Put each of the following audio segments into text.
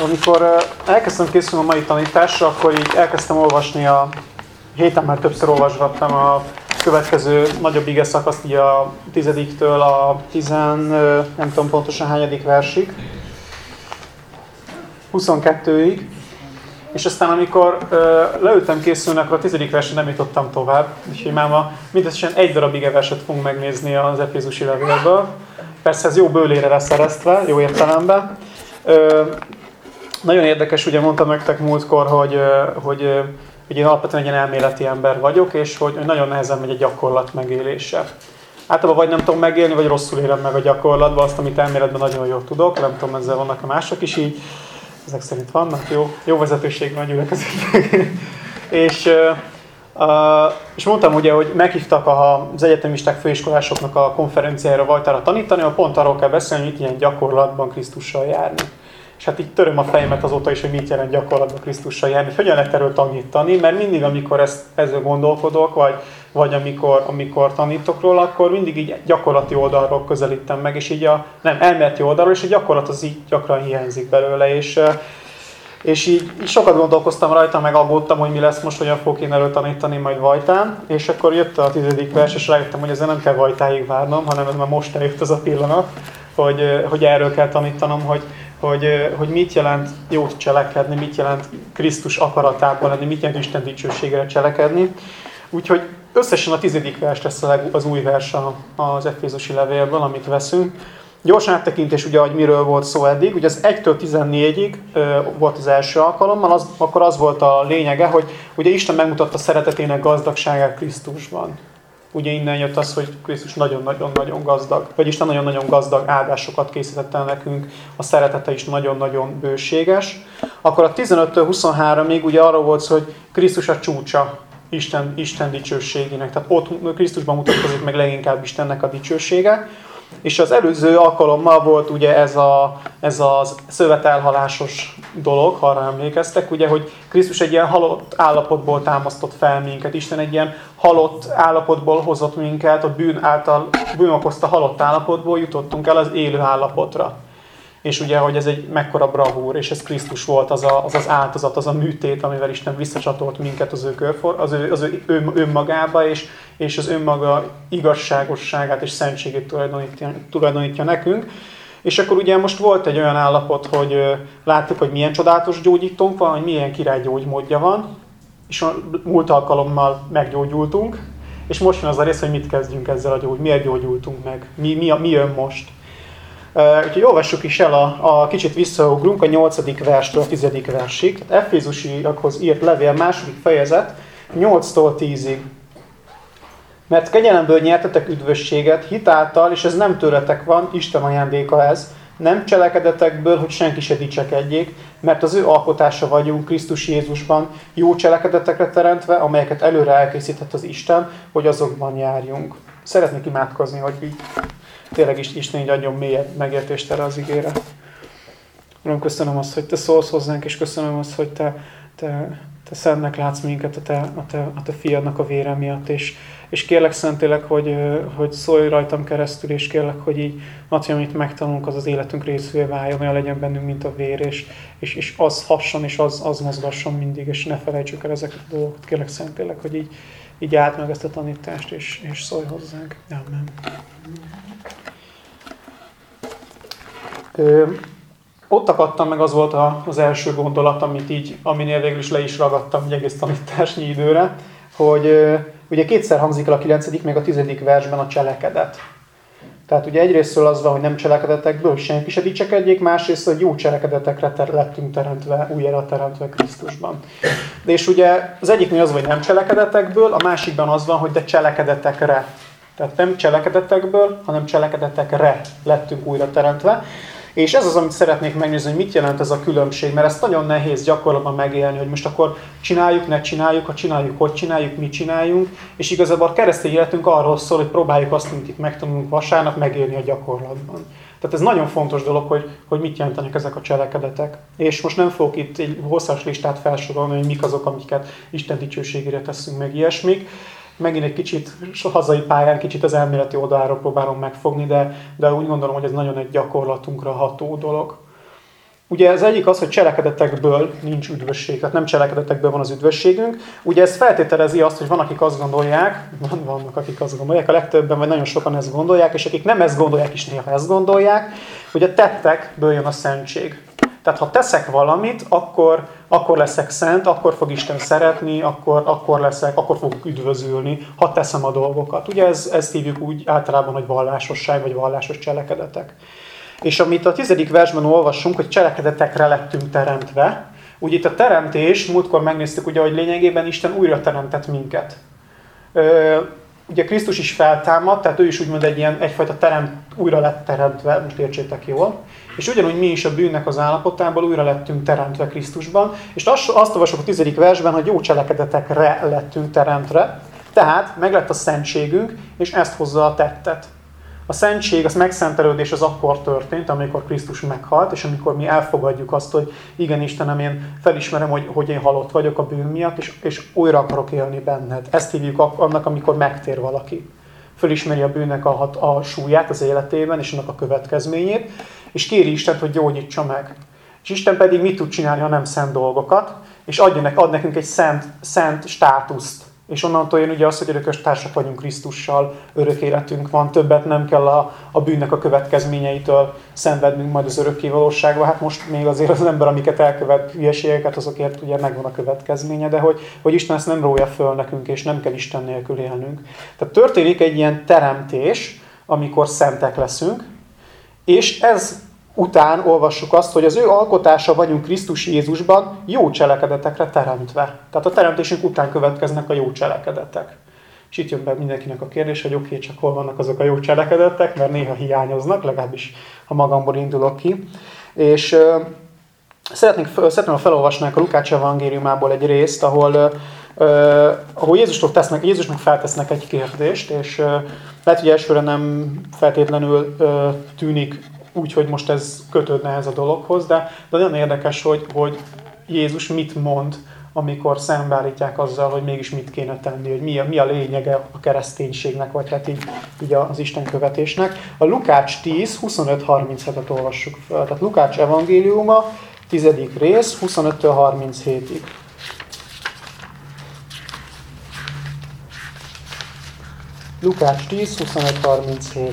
Amikor elkezdtem készülni a mai tanításra, akkor így elkezdtem olvasni a héten már többször olvasgattam a következő nagyobb ige szakaszt, így a tizediktől a tizen, nem tudom pontosan hányadik versig, 22-ig. És aztán amikor ö, leültem készülni, akkor a tizedik versen nem jutottam tovább. Úgyhogy már ma mindösszesen egy darab igeverset fogunk megnézni az Efézusi levélből. Persze ez jó bőlére lesz szereztve, jó értelemben. Ö, nagyon érdekes, ugye mondtam nektek múltkor, hogy, hogy, hogy én alapvetően egy ilyen elméleti ember vagyok, és hogy nagyon nehezen megy a gyakorlat megélése. Általában vagy nem tudom megélni, vagy rosszul élem meg a gyakorlatban azt, amit elméletben nagyon jól tudok. Nem tudom, ezzel vannak a mások is így. Ezek szerint vannak, jó, jó vezetőség van gyülekezetnek. és, uh, és mondtam ugye, hogy meghívtak az egyetemisták főiskolásoknak a konferenciára Vajtára tanítani, ahol pont arról kell beszélni, hogy mit ilyen gyakorlatban Krisztussal járni. És hát így töröm a fejemet azóta is, hogy mit jelent gyakorlatban Krisztussal járni, hogy hogyan lehet erről tanítani, mert mindig, amikor ezt, ezzel gondolkodok, vagy, vagy amikor, amikor tanítok róla, akkor mindig így gyakorlati oldalról közelítem meg, és így a, nem, elméleti oldalról, és a gyakorlat az így gyakran hiányzik belőle, és, és így, így sokat gondolkoztam rajta, meg aggódtam, hogy mi lesz most, hogyan fogok én tanítani majd Vajtán, és akkor jött a tizedik vers, és rájöttem, hogy ezzel nem kell Vajtáig várnom, hanem ez már most eljött az a pillanat, hogy, hogy erről kell tanítanom, hogy, hogy, hogy mit jelent jót cselekedni, mit jelent Krisztus akaratában lenni, mit jelent Isten dicsőségére cselekedni. Úgyhogy összesen a tizedik vers lesz az új vers az Efézusi levélből, amit veszünk. Gyorsan áttekintés, ugye, hogy miről volt szó eddig. Ugye az 1-től 14-ig volt az első alkalommal, az, akkor az volt a lényege, hogy ugye Isten megmutatta szeretetének gazdagságát Krisztusban ugye innen jött az, hogy Krisztus nagyon-nagyon-nagyon gazdag, vagy Isten nagyon-nagyon gazdag áldásokat készített el nekünk, a szeretete is nagyon-nagyon bőséges. Akkor a 15-től 23-ig ugye arról volt hogy Krisztus a csúcsa Isten, Isten dicsőségének. Tehát ott Krisztusban mutatkozik meg leginkább Istennek a dicsősége. És az előző alkalommal volt ugye ez, a, ez az szövetelhalásos dolog, ha arra emlékeztek, ugye, hogy Krisztus egy ilyen halott állapotból támasztott fel minket. Isten egy ilyen halott állapotból hozott minket, a bűn által, bűn okozta halott állapotból jutottunk el az élő állapotra. És ugye, hogy ez egy mekkora bravúr, és ez Krisztus volt az a, az, az áldozat, az a műtét, amivel Isten visszacsatolt minket az ő, körfor, az ő, az ő, ő önmagába, és, és az önmaga igazságosságát és szentségét tulajdonítja, tulajdonítja nekünk. És akkor ugye most volt egy olyan állapot, hogy láttuk, hogy milyen csodálatos gyógyítónk van, hogy milyen király gyógymódja van, és a múlt alkalommal meggyógyultunk, és most jön az a rész, hogy mit kezdjünk ezzel a gyógy, miért gyógyultunk meg, mi, mi, mi jön most. Úgyhogy olvassuk is el, a, a kicsit visszaugrunk a 8. verstől a 10. versig. Efézusiakhoz írt levél második fejezet 8-tól 10-ig. Mert kegyelemből nyertetek üdvösséget hitáltal, és ez nem tőletek van, Isten ajándéka ez, nem cselekedetekből, hogy senki se dicsekedjék, mert az ő alkotása vagyunk Krisztus Jézusban, jó cselekedetekre teremtve, amelyeket előre elkészített az Isten, hogy azokban járjunk. Szeretnék imádkozni, hogy így tényleg is Isten így adjon mélyebb megértést erre az igére. Uram, köszönöm azt, hogy Te szólsz hozzánk, és köszönöm azt, hogy Te, te, te szentnek látsz minket a te, a, te, a te fiadnak a vére miatt, és, és kérlek szentélek, hogy, hogy szólj rajtam keresztül, és kérlek, hogy így, Matyi, amit megtanulunk, az az életünk részévé váljon, olyan legyen bennünk, mint a vér, és, és, és az hasson, és az, az mozgasson mindig, és ne felejtsük el ezeket a dolgokat. Kérlek szentélek, hogy így, így át meg ezt a tanítást, és, és szólj hozzánk. Amen. Ö, ott akadtam meg, az volt a, az első gondolat, amit így, aminél végül is le is ragadtam egy egész tanításnyi időre, hogy ö, ugye kétszer hangzik el a kilencedik, meg a tizedik versben a cselekedet. Tehát ugye egyrésztről az van, hogy nem cselekedetekből, senki se dicsekedjék, másrészt, hogy jó cselekedetekre ter- lettünk teremtve, újra teremtve Krisztusban. De és ugye az egyiknél az van, hogy nem cselekedetekből, a másikban az van, hogy de cselekedetekre. Tehát nem cselekedetekből, hanem cselekedetekre lettünk újra teremtve. És ez az, amit szeretnék megnézni, hogy mit jelent ez a különbség, mert ezt nagyon nehéz gyakorlatban megélni, hogy most akkor csináljuk, ne csináljuk, ha csináljuk, hogy csináljuk, mit csináljunk, és igazából a keresztény életünk arról szól, hogy próbáljuk azt, amit itt megtanulunk vasárnap, megélni a gyakorlatban. Tehát ez nagyon fontos dolog, hogy, hogy mit jelentenek ezek a cselekedetek. És most nem fogok itt egy hosszas listát felsorolni, hogy mik azok, amiket Isten dicsőségére teszünk meg ilyesmik, megint egy kicsit hazai pályán, kicsit az elméleti oldalról próbálom megfogni, de, de úgy gondolom, hogy ez nagyon egy gyakorlatunkra ható dolog. Ugye az egyik az, hogy cselekedetekből nincs üdvösség, tehát nem cselekedetekből van az üdvösségünk. Ugye ez feltételezi azt, hogy van, akik azt gondolják, van, vannak, akik azt gondolják, a legtöbben vagy nagyon sokan ezt gondolják, és akik nem ezt gondolják is néha ezt gondolják, hogy a tettekből jön a szentség. Tehát ha teszek valamit, akkor, akkor leszek szent, akkor fog Isten szeretni, akkor, akkor leszek, akkor fogok üdvözülni, ha teszem a dolgokat. Ugye ez, ezt hívjuk úgy általában, hogy vallásosság, vagy vallásos cselekedetek. És amit a tizedik versben olvassunk, hogy cselekedetekre lettünk teremtve, ugye itt a teremtés, múltkor megnéztük, ugye, hogy lényegében Isten újra teremtett minket. Ugye Krisztus is feltámadt, tehát ő is úgymond egy ilyen, egyfajta teremt, újra lett teremtve, most értsétek jól. És ugyanúgy mi is a bűnnek az állapotából újra lettünk teremtve Krisztusban. És azt, azt olvasok a tizedik versben, hogy jó cselekedetekre lettünk teremtve. Tehát meg lett a szentségünk, és ezt hozza a tettet. A szentség, az megszentelődés az akkor történt, amikor Krisztus meghalt, és amikor mi elfogadjuk azt, hogy igen, Istenem, én felismerem, hogy, hogy én halott vagyok a bűn miatt, és, és újra akarok élni benned. Ezt hívjuk annak, amikor megtér valaki. Fölismeri a bűnnek a, a súlyát az életében, és annak a következményét, és kéri Istent, hogy gyógyítsa meg. És Isten pedig mit tud csinálni, ha nem szent dolgokat, és adja, ad nekünk egy szent, szent státuszt. És onnantól jön ugye az, hogy örökös társak vagyunk Krisztussal, örök életünk van, többet nem kell a, a bűnnek a következményeitől szenvednünk majd az örökké valóságban. Hát most még azért az ember, amiket elkövet hülyeségeket, azokért ugye megvan a következménye, de hogy, hogy Isten ezt nem rója föl nekünk, és nem kell Isten nélkül élnünk. Tehát történik egy ilyen teremtés, amikor szentek leszünk, és ez után olvassuk azt, hogy az ő alkotása vagyunk Krisztus Jézusban jó cselekedetekre teremtve. Tehát a teremtésünk után következnek a jó cselekedetek. És itt jön be mindenkinek a kérdés, hogy oké, okay, csak hol vannak azok a jó cselekedetek, mert néha hiányoznak, legalábbis ha magamból indulok ki. És uh, szeretnék, szeretném, ha a Lukács evangéliumából egy részt, ahol Uh, ahol Jézustól tesznek, Jézusnak feltesznek egy kérdést, és uh, lehet, hogy elsőre nem feltétlenül uh, tűnik úgy, hogy most ez kötődne ez a dologhoz, de, de nagyon érdekes, hogy, hogy Jézus mit mond, amikor szembeállítják azzal, hogy mégis mit kéne tenni, hogy mi a, mi a lényege a kereszténységnek, vagy hát így, így az Isten követésnek. A Lukács 10, 25-37-et olvassuk fel. Tehát Lukács evangéliuma, 10. rész, 25-37-ig. Lukács 10, 25-37.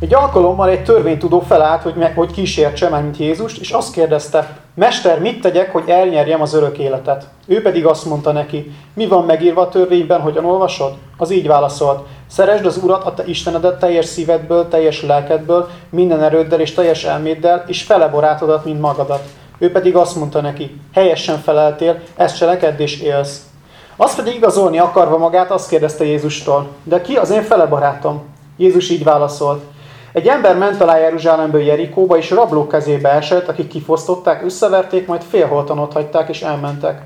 Egy alkalommal egy törvénytudó felállt, hogy, meg, hogy kísértse, már mint Jézust, és azt kérdezte, Mester, mit tegyek, hogy elnyerjem az örök életet? Ő pedig azt mondta neki, mi van megírva a törvényben, hogyan olvasod? Az így válaszolt, szeresd az Urat, a te Istenedet teljes szívedből, teljes lelkedből, minden erőddel és teljes elméddel, és fele barátodat, mint magadat. Ő pedig azt mondta neki, helyesen feleltél, ezt cselekedd és élsz. Azt pedig igazolni akarva magát, azt kérdezte Jézustól, de ki az én fele barátom? Jézus így válaszolt, egy ember ment alá Jeruzsálemből Jerikóba, és rablók kezébe esett, akik kifosztották, összeverték, majd félholtan ott hagyták, és elmentek.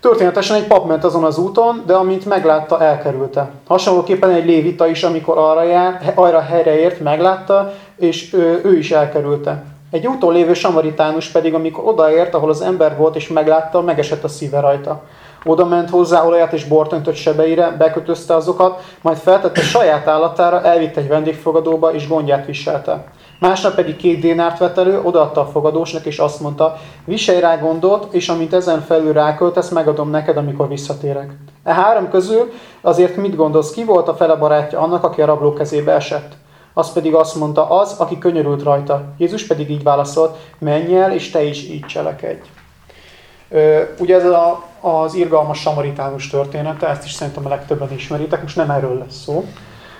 Történetesen egy pap ment azon az úton, de amint meglátta, elkerülte. Hasonlóképpen egy lévita is, amikor arra, jár, arra helyre ért, meglátta, és ő, ő is elkerülte. Egy úton lévő samaritánus pedig, amikor odaért, ahol az ember volt, és meglátta, megesett a szíve rajta. Oda ment hozzá olajat és bort öntött sebeire, bekötözte azokat, majd feltette saját állatára, elvitte egy vendégfogadóba, és gondját viselte. Másnap pedig két dénárt vett elő, odaadta a fogadósnak, és azt mondta, viselj rá gondot, és amint ezen felül ráköltesz, megadom neked, amikor visszatérek. E három közül azért mit gondolsz, ki volt a fele barátja annak, aki a rabló kezébe esett? Az pedig azt mondta, az, aki könyörült rajta. Jézus pedig így válaszolt, menj el, és te is így cselekedj. Ugye ez a, az irgalmas samaritánus története, ezt is szerintem a legtöbben ismeritek, most nem erről lesz szó,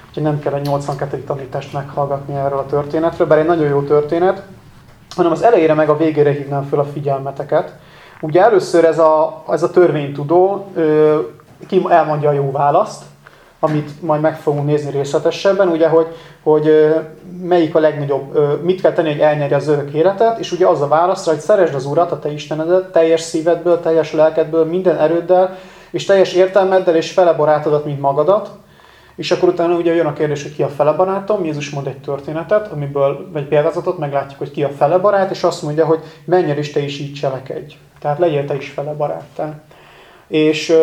úgyhogy nem kell egy 82. tanítást meghallgatni erről a történetről, bár egy nagyon jó történet, hanem az elejére meg a végére hívnám föl a figyelmeteket. Ugye először ez a, ez a törvénytudó ki elmondja a jó választ, amit majd meg fogunk nézni részletesebben, ugye, hogy, hogy melyik a legnagyobb, mit kell tenni, hogy elnyerje az örök életet, és ugye az a válaszra, hogy szeresd az Urat, a te Istenedet, teljes szívedből, teljes lelkedből, minden erőddel, és teljes értelmeddel, és fele barátodat, mint magadat. És akkor utána ugye jön a kérdés, hogy ki a fele barátom. Jézus mond egy történetet, amiből egy példázatot, meglátjuk, hogy ki a fele barát, és azt mondja, hogy menj el, és te is így cselekedj. Tehát legyél te is fele baráttá. És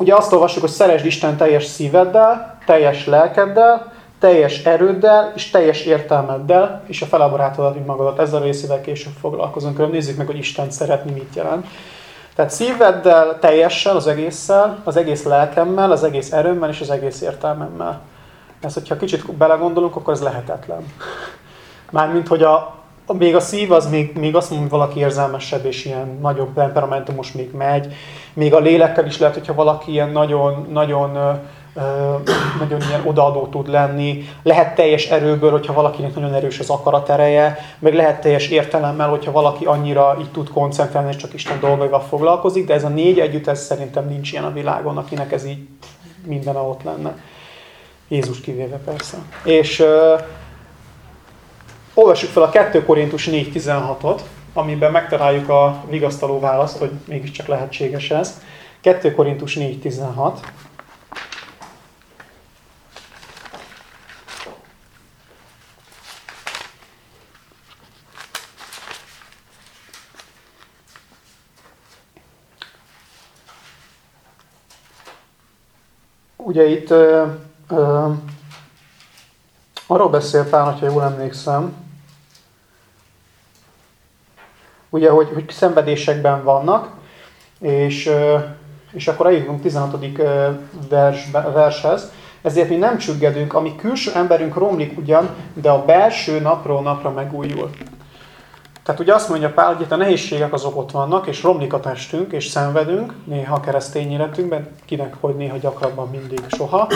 ugye azt olvassuk, hogy szeresd Isten teljes szíveddel, teljes lelkeddel, teljes erőddel és teljes értelmeddel, és a felaboráltad magadat. Ezzel a részével később foglalkozunk. Körül nézzük meg, hogy Isten szeretni mit jelent. Tehát szíveddel, teljessel, az egésszel, az egész lelkemmel, az egész erőmmel és az egész értelmemmel. Ezt, hogyha kicsit belegondolunk, akkor ez lehetetlen. Mármint, hogy a, még a szív az még, még azt mondom, hogy valaki érzelmesebb és ilyen nagyobb temperamentumos még megy. Még a lélekkel is lehet, hogyha valaki ilyen nagyon, nagyon nagyon ilyen odaadó tud lenni, lehet teljes erőből, hogyha valakinek nagyon erős az akarat ereje, meg lehet teljes értelemmel, hogyha valaki annyira így tud koncentrálni, és csak Isten dolgaival foglalkozik, de ez a négy együtt, ez szerintem nincs ilyen a világon, akinek ez így minden ott lenne. Jézus kivéve persze. És olvassuk fel a 2 Korintus 4.16-ot, amiben megtaláljuk a vigasztaló választ, hogy mégiscsak lehetséges ez. 2 Korintus 4.16. Ugye itt ö, ö, arról beszél Pál, ha jól emlékszem, ugye, hogy, hogy szenvedésekben vannak, és, és akkor eljutunk 16. Vers, vershez, ezért mi nem csüggedünk, ami külső emberünk romlik ugyan, de a belső napról napra megújul. Tehát ugye azt mondja Pál, hogy itt a nehézségek azok ott vannak, és romlik a testünk, és szenvedünk, néha a keresztény életünkben, kinek hogy néha gyakrabban mindig soha,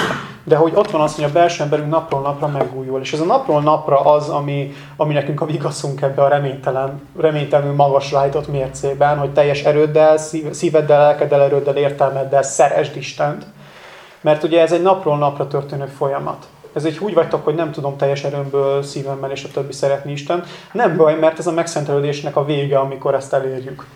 de hogy ott van az, hogy a belső emberünk napról napra megújul. És ez a napról napra az, ami, ami nekünk a vigaszunk ebbe a reménytelen, reménytelenül magas rájtott mércében, hogy teljes erőddel, szíveddel, lelkeddel, erőddel, értelmeddel szeresd Istent. Mert ugye ez egy napról napra történő folyamat ez egy úgy vagytok, hogy nem tudom teljes erőmből, szívemmel és a többi szeretni Isten. Nem baj, mert ez a megszentelődésnek a vége, amikor ezt elérjük.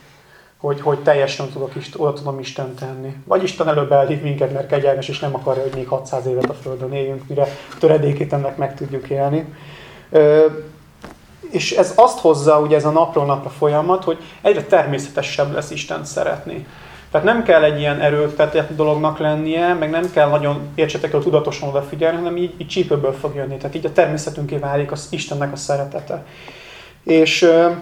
Hogy, hogy teljesen tudok, oda tudom Isten tenni. Vagy Isten előbb elhív minket, mert kegyelmes, és nem akarja, hogy még 600 évet a Földön éljünk, mire töredékét ennek meg tudjuk élni. Ö, és ez azt hozza, ugye ez a napról napra folyamat, hogy egyre természetesebb lesz Isten szeretni. Tehát nem kell egy ilyen erőltetett dolognak lennie, meg nem kell nagyon, értsetek el, tudatosan odafigyelni, hanem így, így csípőből fog jönni. Tehát így a természetünké válik az Istennek a szeretete. És euh,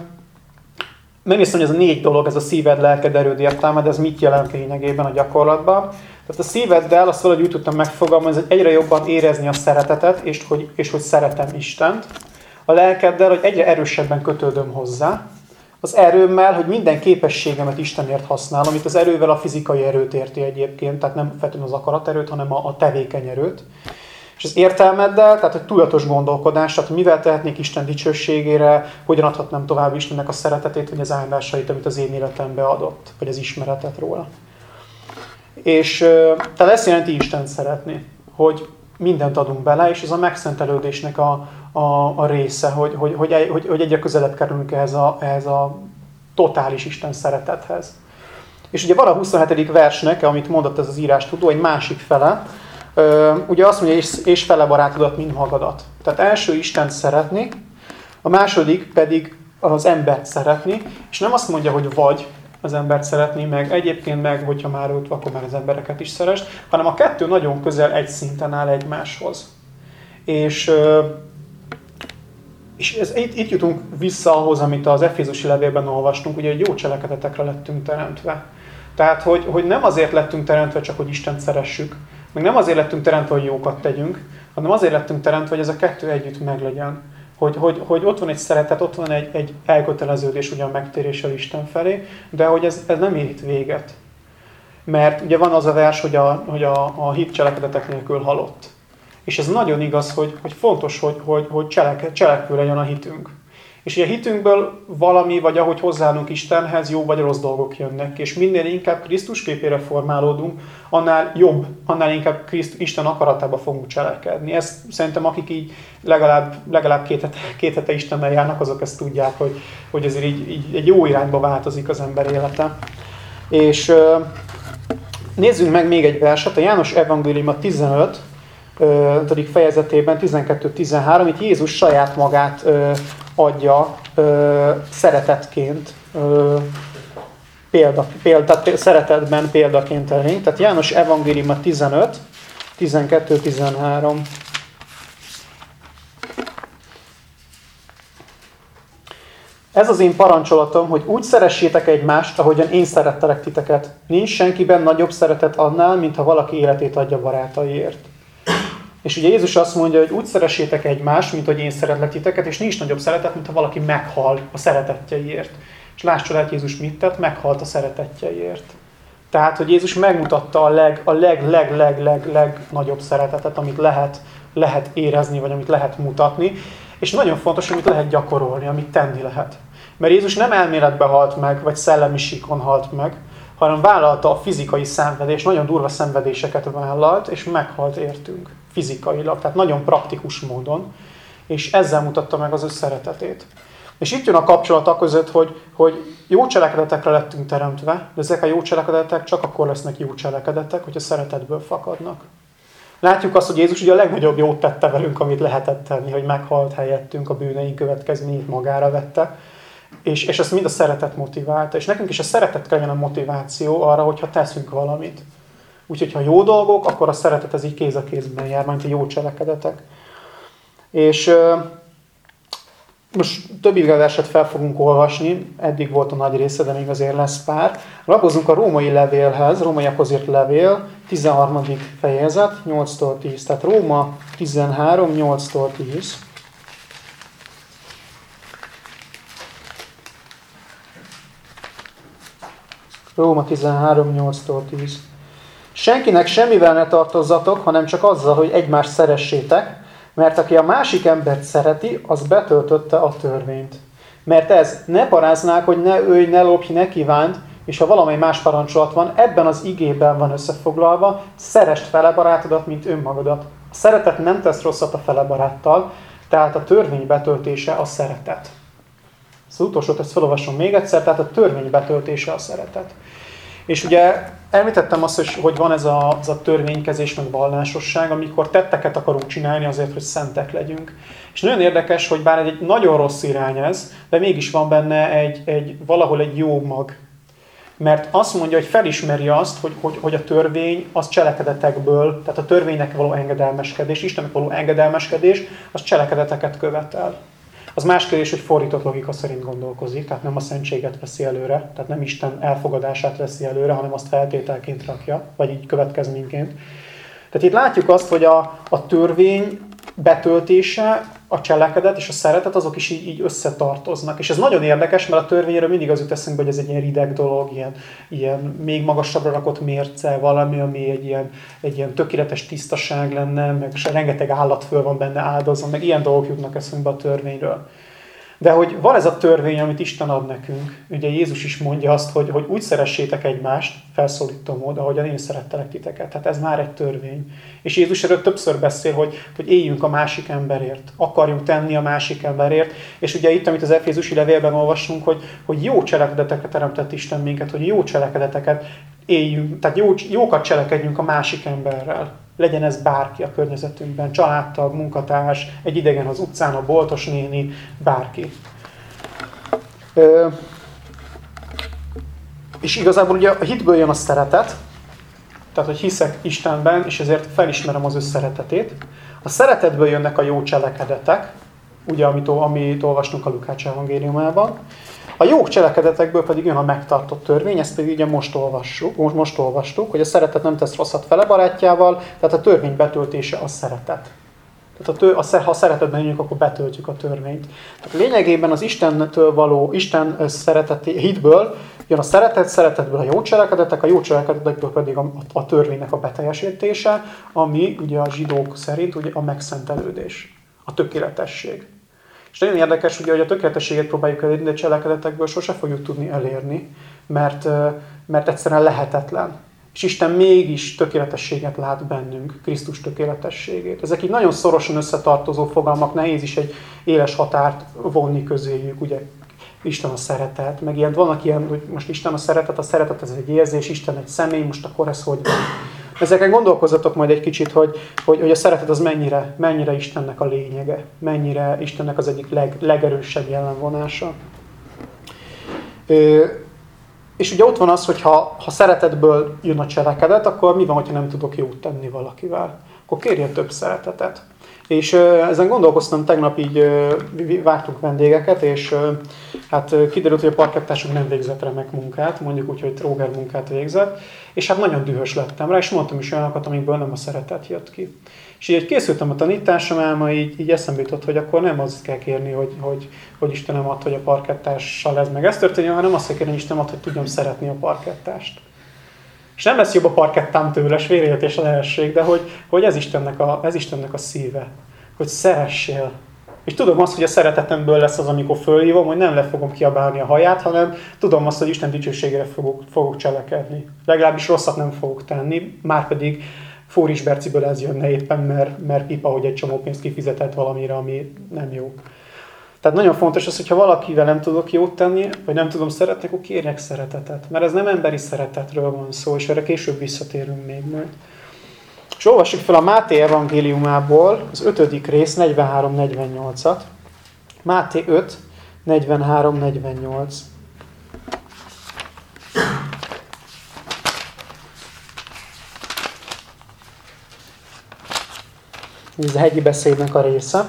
megnéztem, hogy ez a négy dolog, ez a szíved, lelked, erőd, értelmed, ez mit jelent lényegében a gyakorlatban. Tehát a szíveddel azt valahogy úgy tudtam megfogalmazni, hogy egyre jobban érezni a szeretetet, és hogy, és hogy szeretem Istent. A lelkeddel, hogy egyre erősebben kötődöm hozzá, az erőmmel, hogy minden képességemet Istenért használom. Itt az erővel a fizikai erőt érti egyébként, tehát nem feltétlenül az akaraterőt, hanem a, a tevékeny erőt. És az értelmeddel, tehát egy tudatos gondolkodás, tehát mivel tehetnék Isten dicsőségére, hogyan adhatnám tovább Istennek a szeretetét, vagy az áldásait, amit az én életembe adott, vagy az ismeretet róla. És tehát ezt jelenti Isten szeretni, hogy mindent adunk bele, és ez a megszentelődésnek a, a, a része, hogy, hogy, hogy, hogy, hogy egyre közelebb kerülünk ehhez a, ehhez a totális Isten szeretethez. És ugye van a 27. versnek, amit mondott ez az írás tudó, egy másik fele, ugye azt mondja, és, és fele barátodat, mint magadat. Tehát első Isten szeretni, a második pedig az embert szeretni, és nem azt mondja, hogy vagy az embert szeretni, meg egyébként meg, hogyha már ott, akkor már az embereket is szeres, hanem a kettő nagyon közel egy szinten áll egymáshoz. És és ez, itt, itt jutunk vissza ahhoz, amit az Efézusi levélben olvastunk, ugye, hogy jó cselekedetekre lettünk teremtve. Tehát, hogy, hogy nem azért lettünk teremtve, csak hogy Isten szeressük, meg nem azért lettünk teremtve, hogy jókat tegyünk, hanem azért lettünk teremtve, hogy ez a kettő együtt meglegyen. Hogy, hogy, hogy ott van egy szeretet, ott van egy, egy elköteleződés ugyan megtéréssel Isten felé, de hogy ez, ez nem ér itt véget. Mert ugye van az a vers, hogy a, hogy a, a hit cselekedetek nélkül halott. És ez nagyon igaz, hogy, hogy fontos, hogy, hogy, hogy cselek, cselekvő legyen a hitünk. És ugye a hitünkből valami, vagy ahogy hozzáállunk Istenhez, jó vagy rossz dolgok jönnek. És minél inkább Krisztus képére formálódunk, annál jobb, annál inkább Kriszt, Isten akaratába fogunk cselekedni. Ezt szerintem akik így legalább, legalább két, hete, két hete Istennel járnak, azok ezt tudják, hogy, hogy ezért így, így egy jó irányba változik az ember élete. És nézzünk meg még egy verset, a János Evangélium a 15, 5. fejezetében 12-13, itt Jézus saját magát adja szeretetként, példa, példa, szeretetben példaként elénk. Tehát János Evangéliuma 15, 12-13. Ez az én parancsolatom, hogy úgy szeressétek egymást, ahogyan én szerettelek titeket. Nincs senkiben nagyobb szeretet annál, mint ha valaki életét adja barátaiért. És ugye Jézus azt mondja, hogy úgy szeressétek egymást, mint hogy én szeretlek titeket, és nincs nagyobb szeretet, mint ha valaki meghal a szeretetjeiért. És láss csodát, Jézus mit tett? Meghalt a szeretetjeiért. Tehát, hogy Jézus megmutatta a leg, a leg, leg, leg, leg, leg nagyobb szeretetet, amit lehet, lehet érezni, vagy amit lehet mutatni. És nagyon fontos, amit lehet gyakorolni, amit tenni lehet. Mert Jézus nem elméletbe halt meg, vagy szellemi síkon halt meg, hanem vállalta a fizikai szenvedés, nagyon durva szenvedéseket vállalt, és meghalt értünk fizikailag, tehát nagyon praktikus módon, és ezzel mutatta meg az ő szeretetét. És itt jön a kapcsolat között, hogy, hogy jó cselekedetekre lettünk teremtve, de ezek a jó cselekedetek csak akkor lesznek jó cselekedetek, hogyha szeretetből fakadnak. Látjuk azt, hogy Jézus ugye a legnagyobb jót tette velünk, amit lehetett tenni, hogy meghalt helyettünk, a bűneink következményét magára vette, és, és ezt mind a szeretet motiválta. És nekünk is a szeretet kellene a motiváció arra, hogyha teszünk valamit. Úgyhogy ha jó dolgok, akkor a szeretet ez így kéz a kézben jár, mint a jó cselekedetek. És most több verset fel fogunk olvasni, eddig volt a nagy része, de még azért lesz pár. Lapozunk a római levélhez, rómaiakhoz írt levél, 13. fejezet, 8-tól 10. Tehát Róma 13, 8-tól 10. Róma 13, 8-tól 10. Senkinek semmivel ne tartozzatok, hanem csak azzal, hogy egymást szeressétek, mert aki a másik embert szereti, az betöltötte a törvényt. Mert ez, ne paráznák, hogy ne ölj, ne lopj, ne kívánt, és ha valamely más parancsolat van, ebben az igében van összefoglalva, szerest fele barátodat, mint önmagadat. A szeretet nem tesz rosszat a fele baráttal, tehát a törvény betöltése a szeretet. Az utolsót ezt felolvasom még egyszer, tehát a törvény betöltése a szeretet. És ugye említettem azt, hogy van ez a, ez a törvénykezés, meg vallásosság, amikor tetteket akarunk csinálni azért, hogy szentek legyünk. És nagyon érdekes, hogy bár egy nagyon rossz irány ez, de mégis van benne egy, egy valahol egy jó mag. Mert azt mondja, hogy felismeri azt, hogy, hogy, hogy a törvény az cselekedetekből, tehát a törvénynek való engedelmeskedés, Istennek való engedelmeskedés, az cselekedeteket követel. Az más kérdés, hogy fordított logika szerint gondolkozik, tehát nem a szentséget veszi előre, tehát nem Isten elfogadását veszi előre, hanem azt feltételként rakja, vagy így következményként. Tehát itt látjuk azt, hogy a, a törvény betöltése, a cselekedet és a szeretet azok is így, így összetartoznak. És ez nagyon érdekes, mert a törvényről mindig az jut eszünkbe, hogy ez egy ilyen rideg dolog, ilyen, ilyen még magasabbra rakott mérce, valami, ami egy ilyen, egy ilyen tökéletes tisztaság lenne, meg rengeteg állat föl van benne áldozva, meg ilyen dolgok jutnak eszünkbe a törvényről. De hogy van ez a törvény, amit Isten ad nekünk. Ugye Jézus is mondja azt, hogy, hogy úgy szeressétek egymást, felszólító mód, ahogyan én szerettelek titeket. Tehát ez már egy törvény. És Jézus erről többször beszél, hogy, hogy éljünk a másik emberért, akarjunk tenni a másik emberért. És ugye itt, amit az Efézusi levélben olvasunk, hogy, hogy jó cselekedeteket teremtett Isten minket, hogy jó cselekedeteket éljünk, tehát jó, jókat cselekedjünk a másik emberrel. Legyen ez bárki a környezetünkben, családtag, munkatárs, egy idegen az utcán, a boltos néni, bárki. Ö, és igazából ugye a hitből jön a szeretet, tehát hogy hiszek Istenben, és ezért felismerem az ő szeretetét. A szeretetből jönnek a jó cselekedetek, ugye amit, amit olvastunk a Lukács evangéliumában. A jó cselekedetekből pedig jön a megtartott törvény, ezt pedig ugye most olvassuk, most, olvastuk, hogy a szeretet nem tesz rosszat fele barátjával, tehát a törvény betöltése a szeretet. Tehát a tő, a, ha szeretetben jönjük, akkor betöltjük a törvényt. Tehát lényegében az Istentől való, Isten szereteti hitből jön a szeretet, szeretetből a jó cselekedetek, a jó cselekedetekből pedig a, a törvénynek a beteljesítése, ami ugye a zsidók szerint ugye a megszentelődés, a tökéletesség. És nagyon érdekes, ugye, hogy a tökéletességet próbáljuk elérni, de cselekedetekből sose fogjuk tudni elérni, mert, mert egyszerűen lehetetlen. És Isten mégis tökéletességet lát bennünk, Krisztus tökéletességét. Ezek így nagyon szorosan összetartozó fogalmak, nehéz is egy éles határt vonni közéjük, ugye Isten a szeretet, meg ilyen, vannak ilyen, hogy most Isten a szeretet, a szeretet ez egy érzés, Isten egy személy, most akkor ez hogy van. Ezeken gondolkozzatok majd egy kicsit, hogy, hogy, hogy a szeretet az mennyire, mennyire Istennek a lényege, mennyire Istennek az egyik leg, legerősebb jellemvonása. Ö, és ugye ott van az, hogy ha, ha szeretetből jön a cselekedet, akkor mi van, hogyha nem tudok jót tenni valakivel? Akkor kérjen több szeretetet. És ezen gondolkoztam, tegnap így vártunk vendégeket, és hát kiderült, hogy a parkettásunk nem végzett remek munkát, mondjuk úgy, hogy tróger munkát végzett, és hát nagyon dühös lettem rá, és mondtam is olyanokat, amikből nem a szeretet jött ki. És így készültem a tanításom, így, így eszembe jutott, hogy akkor nem azt kell kérni, hogy, hogy, hogy Istenem ad, hogy a parkettással ez meg ez történjen, hanem azt kell kérni, hogy Istenem ad, hogy tudjam szeretni a parkettást. És nem lesz jobb a parkettám tőle, és a lehesség, de hogy, hogy ez, Istennek a, ez Istennek a szíve. Hogy szeressél. És tudom azt, hogy a szeretetemből lesz az, amikor fölhívom, hogy nem le fogom kiabálni a haját, hanem tudom azt, hogy Isten dicsőségére fogok, fogok cselekedni. Legalábbis rosszat nem fogok tenni, már pedig Fóris Berciből ez jönne éppen, mert, mert pipa, hogy egy csomó pénzt kifizetett valamire, ami nem jó. Tehát nagyon fontos az, hogyha valakivel nem tudok jót tenni, vagy nem tudom szeretni, akkor kérjek szeretetet. Mert ez nem emberi szeretetről van szó, és erre később visszatérünk még majd. És olvassuk fel a Máté evangéliumából az ötödik rész, 43-48-at. Máté 5, 43-48. Ez a hegyi beszédnek a része.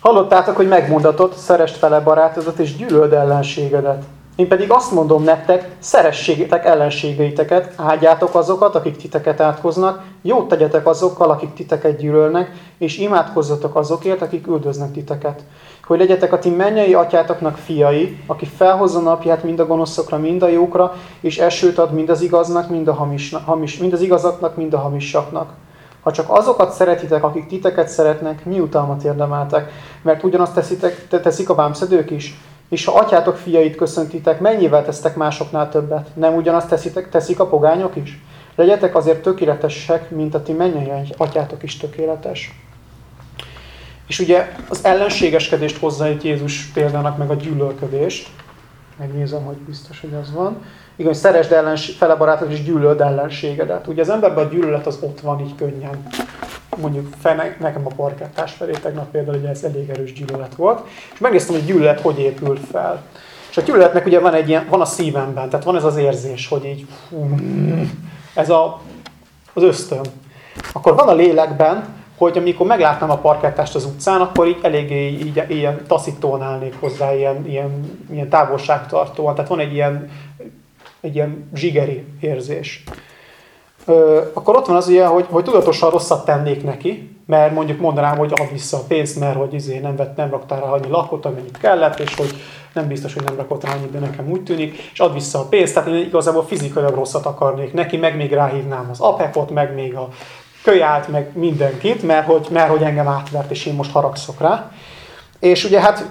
Hallottátok, hogy megmondatott, szerest fele barátodat és gyűlöld ellenségedet. Én pedig azt mondom nektek, szerességétek ellenségeiteket, áldjátok azokat, akik titeket átkoznak, jót tegyetek azokkal, akik titeket gyűlölnek, és imádkozzatok azokért, akik üldöznek titeket. Hogy legyetek a ti mennyei atyátoknak fiai, aki felhozza napját mind a gonoszokra, mind a jókra, és esőt ad mind az igaznak, mind, a hamis, hamis, mind az igazaknak, mind a hamisaknak. Ha csak azokat szeretitek, akik titeket szeretnek, mi utalmat érdemeltek? Mert ugyanazt teszitek, te teszik a vámszedők is? És ha atyátok fiait köszöntitek, mennyivel tesztek másoknál többet? Nem ugyanazt teszitek, teszik a pogányok is? Legyetek azért tökéletesek, mint a ti mennyei atyátok is tökéletes. És ugye az ellenségeskedést hozza itt Jézus példának, meg a gyűlölködést. Megnézem, hogy biztos, hogy az van. Igen, hogy szeresd ellens, fele barátot és gyűlöld ellenségedet. Ugye az emberben a gyűlölet az ott van így könnyen. Mondjuk fel, nekem a parkettás felé tegnap például ugye ez elég erős gyűlölet volt. És megnéztem, hogy gyűlölet hogy épül fel. És a gyűlöletnek ugye van, egy ilyen, van a szívemben, tehát van ez az érzés, hogy így ez a, az ösztön. Akkor van a lélekben, hogy amikor meglátnám a parkettást az utcán, akkor így eléggé így, ilyen taszítóan állnék hozzá, ilyen, ilyen, ilyen távolságtartóan. Tehát van egy ilyen egy ilyen zsigeri érzés. Ö, akkor ott van az ugye, hogy, hogy tudatosan rosszat tennék neki, mert mondjuk mondanám, hogy ad vissza a pénzt, mert hogy izé nem, vett, nem raktál rá annyi lakot, amennyit kellett, és hogy nem biztos, hogy nem rakott rá annyit, de nekem úgy tűnik, és ad vissza a pénzt, tehát én igazából fizikailag rosszat akarnék neki, meg még ráhívnám az apekot, meg még a kölyát, meg mindenkit, mert hogy, mert hogy engem átvert, és én most haragszok rá. És ugye hát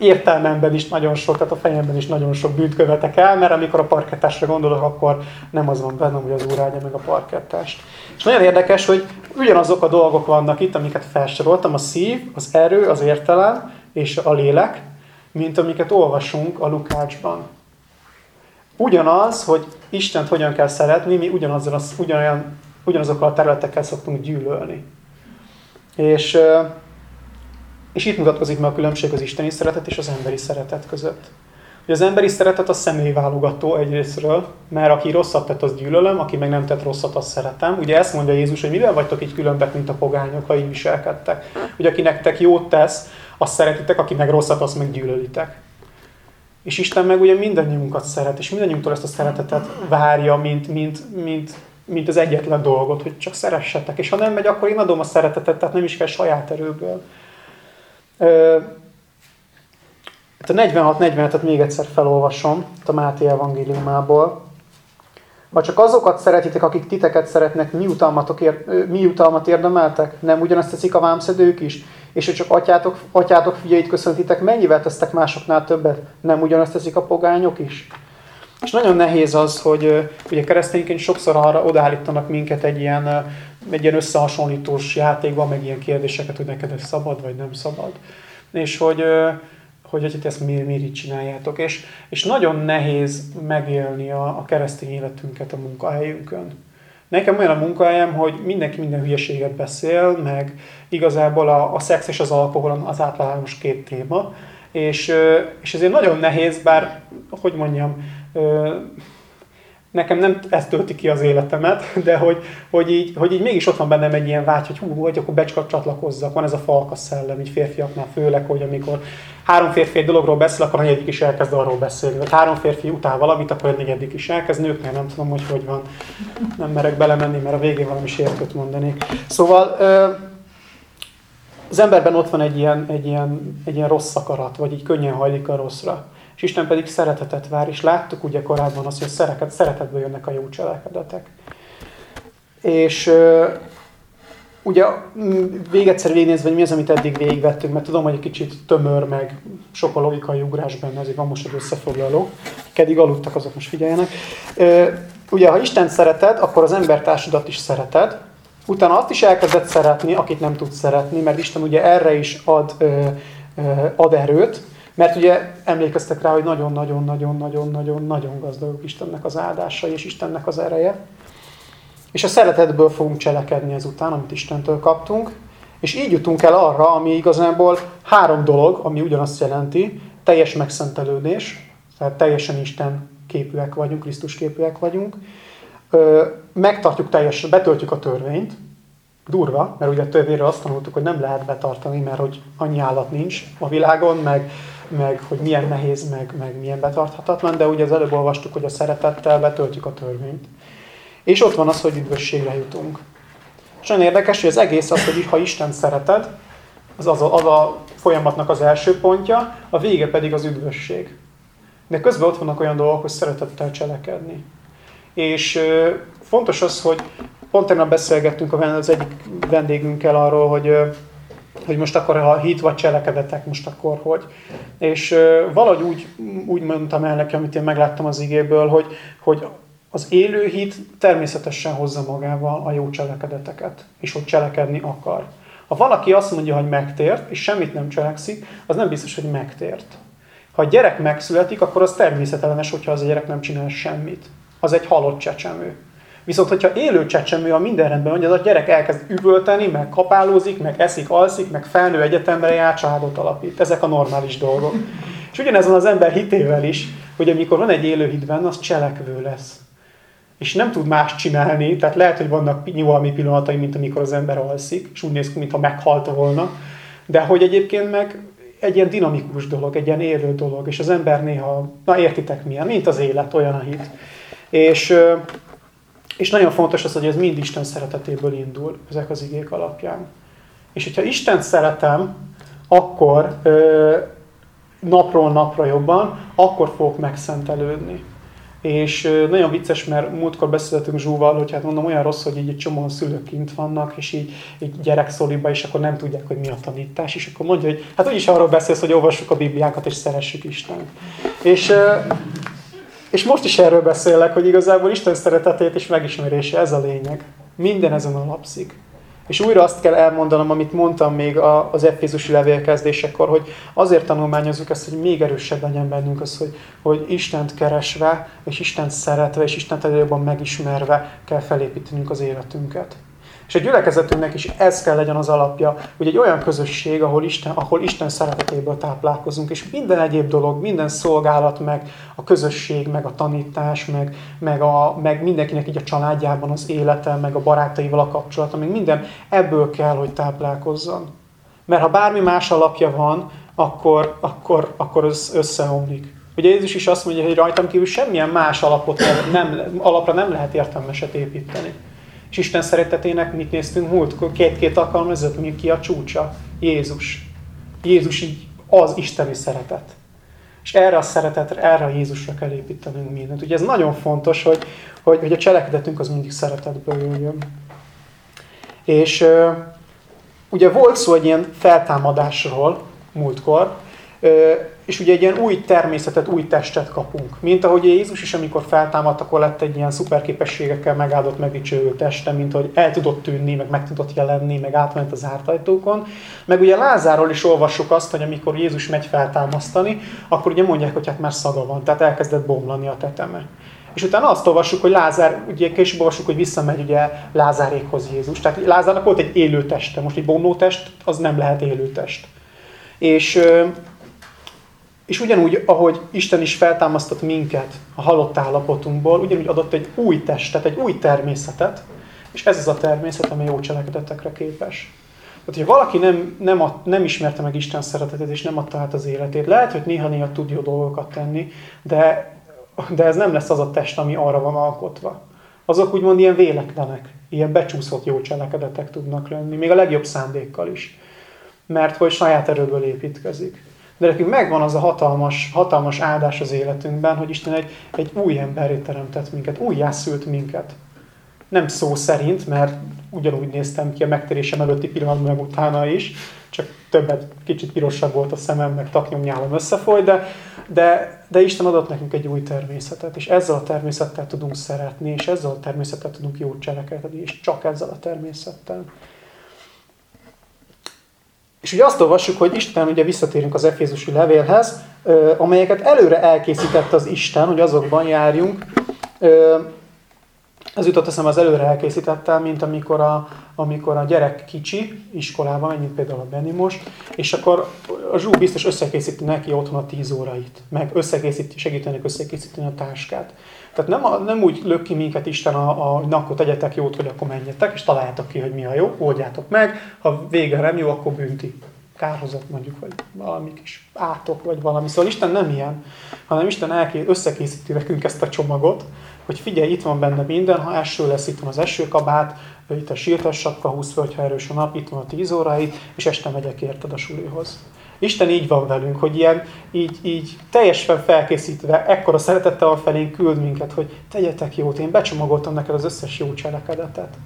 értelmemben is nagyon sok, tehát a fejemben is nagyon sok bűnt követek el, mert amikor a parkettásra gondolok, akkor nem az van bennem, hogy az úr áldja meg a parkettást. És nagyon érdekes, hogy ugyanazok a dolgok vannak itt, amiket felsoroltam, a szív, az erő, az értelem és a lélek, mint amiket olvasunk a Lukácsban. Ugyanaz, hogy Istent hogyan kell szeretni, mi ugyanazon, ugyanolyan, ugyanazokkal a területekkel szoktunk gyűlölni. És és itt mutatkozik meg a különbség az isteni szeretet és az emberi szeretet között. Hogy az emberi szeretet a személyválogató egyrésztről, mert aki rosszat tett, az gyűlölöm, aki meg nem tett rosszat, azt szeretem. Ugye ezt mondja Jézus, hogy mivel vagytok így különbek, mint a pogányok, ha így viselkedtek. Hogy aki nektek jót tesz, azt szeretitek, aki meg rosszat, azt meg gyűlölitek. És Isten meg ugye mindannyiunkat szeret, és mindannyiunktól ezt a szeretetet várja, mint, mint, mint, mint az egyetlen dolgot, hogy csak szeressetek. És ha nem megy, akkor én adom a szeretetet, tehát nem is kell saját erőből. Hát a 46-47-et még egyszer felolvasom a Máté evangéliumából. Ha csak azokat szeretitek, akik titeket szeretnek, mi, ér, mi utalmat érdemeltek? Nem ugyanazt teszik a vámszedők is? És hogy csak atyátok, atyátok fiait köszöntitek, mennyivel tesztek másoknál többet? Nem ugyanazt teszik a pogányok is? És nagyon nehéz az, hogy ugye keresztényként sokszor arra odaállítanak minket egy ilyen egy ilyen összehasonlítós játékban, meg ilyen kérdéseket, hogy neked ez szabad, vagy nem szabad. És hogy, hogy, hogy ezt miért így csináljátok. És, és nagyon nehéz megélni a, a keresztény életünket a munkahelyünkön. Nekem olyan a munkahelyem, hogy mindenki minden hülyeséget beszél, meg igazából a, a szex és az alkohol az általános két téma, és, és ezért nagyon nehéz, bár, hogy mondjam, nekem nem ez tölti ki az életemet, de hogy, hogy, így, hogy így mégis ott van bennem egy ilyen vágy, hogy hú, hogy akkor becsak csatlakozzak. Van ez a falka szellem, így férfiaknál főleg, hogy amikor három férfi egy dologról beszél, akkor a negyedik is elkezd arról beszélni. Vagy három férfi utál valamit, akkor a negyedik is elkezd. Nőknél nem tudom, hogy hogy van. Nem merek belemenni, mert a végén valami sértőt mondanék. Szóval az emberben ott van egy ilyen, egy ilyen, egy ilyen rossz akarat, vagy így könnyen hajlik a rosszra. És Isten pedig szeretetet vár, és láttuk ugye korábban azt, hogy szeretet, szeretetből jönnek a jó cselekedetek. És ugye végedszer végignézve, hogy mi az, amit eddig végigvettünk, mert tudom, hogy egy kicsit tömör, meg sok a logikai ugrás benne, ezért van most egy összefoglaló. Keddig aludtak, azok most figyeljenek. Ugye, ha Isten szereted, akkor az embertársadat is szereted, utána azt is elkezdett szeretni, akit nem tudsz szeretni, mert Isten ugye erre is ad, ad erőt, mert ugye emlékeztek rá, hogy nagyon-nagyon-nagyon-nagyon-nagyon-nagyon gazdagok Istennek az áldásai és Istennek az ereje. És a szeretetből fogunk cselekedni ezután, amit Istentől kaptunk. És így jutunk el arra, ami igazából három dolog, ami ugyanazt jelenti, teljes megszentelődés, tehát teljesen Isten képűek vagyunk, Krisztus képűek vagyunk, megtartjuk teljesen, betöltjük a törvényt, durva, mert ugye a törvényről azt tanultuk, hogy nem lehet betartani, mert hogy annyi állat nincs a világon, meg, meg hogy milyen nehéz, meg, meg milyen betarthatatlan, de ugye az előbb olvastuk, hogy a szeretettel betöltjük a törvényt. És ott van az, hogy üdvösségre jutunk. És nagyon érdekes, hogy az egész az, hogy ha Isten szereted, az, az, a, az a folyamatnak az első pontja, a vége pedig az üdvösség. De közben ott vannak olyan dolgok, hogy szeretettel cselekedni. És fontos az, hogy pont tegnap beszélgettünk az egyik vendégünkkel arról, hogy, hogy most akkor ha hit vagy cselekedetek, most akkor hogy. És valahogy úgy, úgy mondtam el neki, amit én megláttam az igéből, hogy, hogy az élő hit természetesen hozza magával a jó cselekedeteket, és hogy cselekedni akar. Ha valaki azt mondja, hogy megtért, és semmit nem cselekszik, az nem biztos, hogy megtért. Ha a gyerek megszületik, akkor az természetellenes, hogyha az a gyerek nem csinál semmit. Az egy halott csecsemő. Viszont, hogyha élő csecsemő, a minden rendben hogy az a gyerek elkezd üvölteni, meg kapálózik, meg eszik, alszik, meg felnő egyetemre jár, családot alapít. Ezek a normális dolgok. És ugyanez van az ember hitével is, hogy amikor van egy élő hitben, az cselekvő lesz. És nem tud más csinálni, tehát lehet, hogy vannak nyugalmi pillanatai, mint amikor az ember alszik, és úgy néz ki, mintha meghalt volna, de hogy egyébként meg egy ilyen dinamikus dolog, egy ilyen élő dolog, és az ember néha, na értitek milyen, mint az élet, olyan a hit. És és nagyon fontos az, hogy ez mind Isten szeretetéből indul, ezek az igék alapján. És hogyha Isten szeretem, akkor ö, napról napra jobban, akkor fogok megszentelődni. És ö, nagyon vicces, mert múltkor beszéltünk Zsúval, hogy hát mondom, olyan rossz, hogy így egy csomó szülők kint vannak, és így, így gyerekszoliba, és akkor nem tudják, hogy mi a tanítás, és akkor mondja, hogy hát úgyis arról beszélsz, hogy olvassuk a Bibliákat, és szeressük Istent. És ö, és most is erről beszélek, hogy igazából Isten szeretetét és megismerése, ez a lényeg. Minden ezen alapszik. És újra azt kell elmondanom, amit mondtam még az Efézusi levélkezdésekor, hogy azért tanulmányozzuk ezt, hogy még erősebb legyen bennünk az, hogy, hogy Istent keresve, és Istent szeretve, és Istent jobban megismerve kell felépítenünk az életünket. És a gyülekezetünknek is ez kell legyen az alapja, hogy egy olyan közösség, ahol Isten, ahol Isten szeretetéből táplálkozunk, és minden egyéb dolog, minden szolgálat, meg a közösség, meg a tanítás, meg, meg, a, meg mindenkinek így a családjában az élete, meg a barátaival a kapcsolata, meg minden ebből kell, hogy táplálkozzon. Mert ha bármi más alapja van, akkor, akkor, akkor az összeomlik. Ugye Jézus is azt mondja, hogy rajtam kívül semmilyen más alapot nem, alapra nem lehet értelmeset építeni. És Isten szeretetének mit néztünk múlt? Két-két alkalom ezelőtt, mi ki a csúcsa? Jézus. Jézus így az isteni szeretet. És erre a szeretetre, erre a Jézusra kell építenünk mindent. Ugye ez nagyon fontos, hogy, hogy, hogy a cselekedetünk az mindig szeretetből jöjjön. És ugye volt szó egy ilyen feltámadásról múltkor, és ugye egy ilyen új természetet, új testet kapunk. Mint ahogy Jézus is, amikor feltámadt, akkor lett egy ilyen szuperképességekkel megáldott, megdicsőült teste, mint hogy el tudott tűnni, meg meg tudott jelenni, meg átment az ártajtókon. Meg ugye Lázáról is olvassuk azt, hogy amikor Jézus megy feltámasztani, akkor ugye mondják, hogy hát már szaga van, tehát elkezdett bomlani a teteme. És utána azt olvassuk, hogy Lázár, ugye később olvassuk, hogy visszamegy ugye Lázárékhoz Jézus. Tehát Lázárnak volt egy élő teste, most egy bomló test, az nem lehet élő test. És És ugyanúgy, ahogy Isten is feltámasztott minket a halott állapotunkból, ugyanúgy adott egy új testet, egy új természetet, és ez az a természet, ami jó cselekedetekre képes. Tehát, hogyha valaki nem, nem, ad, nem ismerte meg Isten szeretetét, és nem adta át az életét, lehet, hogy néha-néha tud jó dolgokat tenni, de, de ez nem lesz az a test, ami arra van alkotva. Azok úgymond ilyen véletlenek, ilyen becsúszott jó cselekedetek tudnak lenni, még a legjobb szándékkal is. Mert hogy saját erőből építkezik. De nekünk megvan az a hatalmas, hatalmas áldás az életünkben, hogy Isten egy, egy új emberré teremtett minket, újjászült minket. Nem szó szerint, mert ugyanúgy néztem ki a megtérésem előtti pillanatban, meg utána is, csak többet, kicsit pirosabb volt a szemem, meg taknyomnyálom összefoly, de, de, de Isten adott nekünk egy új természetet, és ezzel a természettel tudunk szeretni, és ezzel a természettel tudunk jót cselekedni, és csak ezzel a természettel. És ugye azt olvassuk, hogy Isten, ugye visszatérünk az Efézusi levélhez, amelyeket előre elkészített az Isten, hogy azokban járjunk, ez jutott eszem az előre elkészítettel, mint amikor a, amikor a gyerek kicsi, iskolába megy, mint például a Benni most, és akkor a Zsú biztos összekészíti neki otthon a tíz órait, meg összekészíti, segíteni összekészíteni a táskát. Tehát nem, a, nem úgy lök ki minket Isten, a, a, na akkor tegyetek jót, hogy akkor menjetek, és találjátok ki, hogy mi a jó, oldjátok meg, ha vége nem jó, akkor bünti. Kárhozat mondjuk, vagy valami kis átok, vagy valami. Szóval Isten nem ilyen, hanem Isten elké, összekészíti nekünk ezt a csomagot, hogy figyelj, itt van benne minden, ha eső lesz, itt van az esőkabát, itt a sírtas sapka, húsz föl, ha erős a nap, itt van a tíz órai, és este megyek érted a sulihoz. Isten így van velünk, hogy ilyen, így, így teljesen felkészítve, ekkora szeretettel felénk küld minket, hogy tegyetek jót, én becsomagoltam neked az összes jó cselekedetet.